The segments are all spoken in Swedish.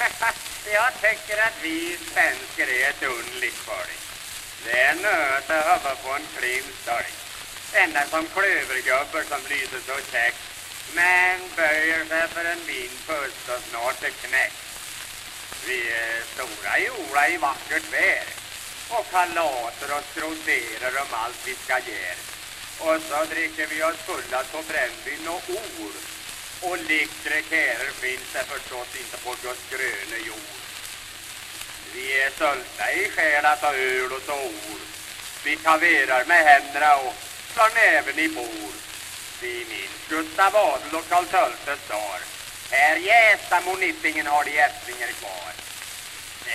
Jag tycker att vi svenskar är ett underligt folk. Det är nöt att hoppa på en klen stolk. Ända som klövergubbar som lyser så käckt. Men böjer sig för en vinpust och snart är knäckt. Vi är stora jorda i vackert väder och kalaser och skroderar om allt vi ska ge. Och så dricker vi oss fulla på brännvin och or. Och lickre kärer finns det förstås inte på Guds gröna jord. Vi är sölta i själ att ta öl och ta ord. Vi kaverar med händerna och slår näven i bord. Vi minns Gustav Adolf och Karl Töltes dagar. Här i monittingen har de ättlingar kvar.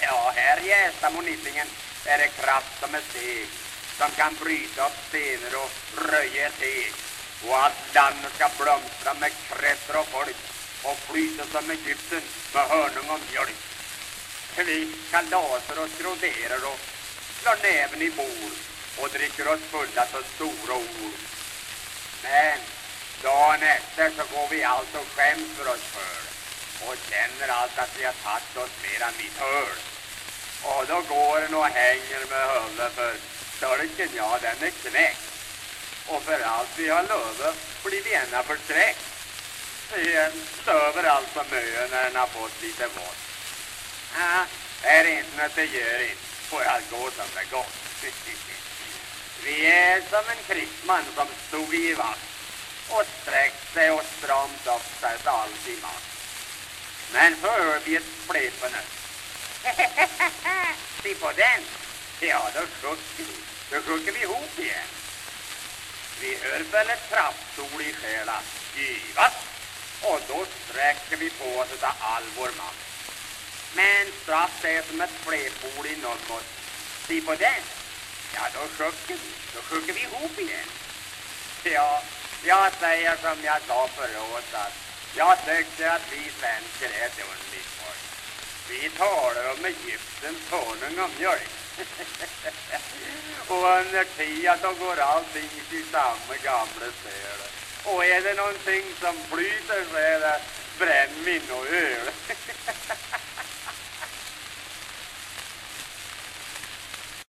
Ja, här i monittingen är det kraft som är steg som kan bryta upp stenar och röja ett teg och att landet ska blomstra med kräftor och folk och flyta som Egypten med honung och mjölk. Vi kalasar och skroderar och slår näven i bord och dricker oss fulla så stora ord. Men dagen efter så går vi allt och skäms för oss för och känner allt att vi har tagit oss mer än vi tål. Och då går den och hänger med huvudet för stölken, ja, den är knäckt. Och för allt vi har lovat blir vi ena förskräckt. Vi stöver alltså mön när den har fått lite vått. Ja, är det inte något det gör inte, får allt gå som det gått. vi är som en krigsman som stod i vakt och sträckt sig och stramt upp sig till allt i makt. Men hör vi ett plepande. Se på den! Ja, då sjunker vi. Då sjunker vi ihop igen. Vi hör väl ett trappstol i själa. Givat! Och då sträcker vi på oss utav all vår makt. Men straff är som ett flerpol i någon Se på den! Ja, då sjunker vi. Då sjunker vi ihop igen. Ja, jag säger som jag sa förut att jag tycker att vi svenskar är ett underligt folk. Vi talar om Egyptens honung och mjölk. och under tiden så går allting i samma gamla ställe. Och är det någonting som flyter så är det brännvin och öl.